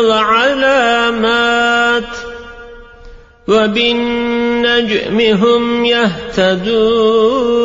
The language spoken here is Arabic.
والعلامات وبالنجم هم يهتدون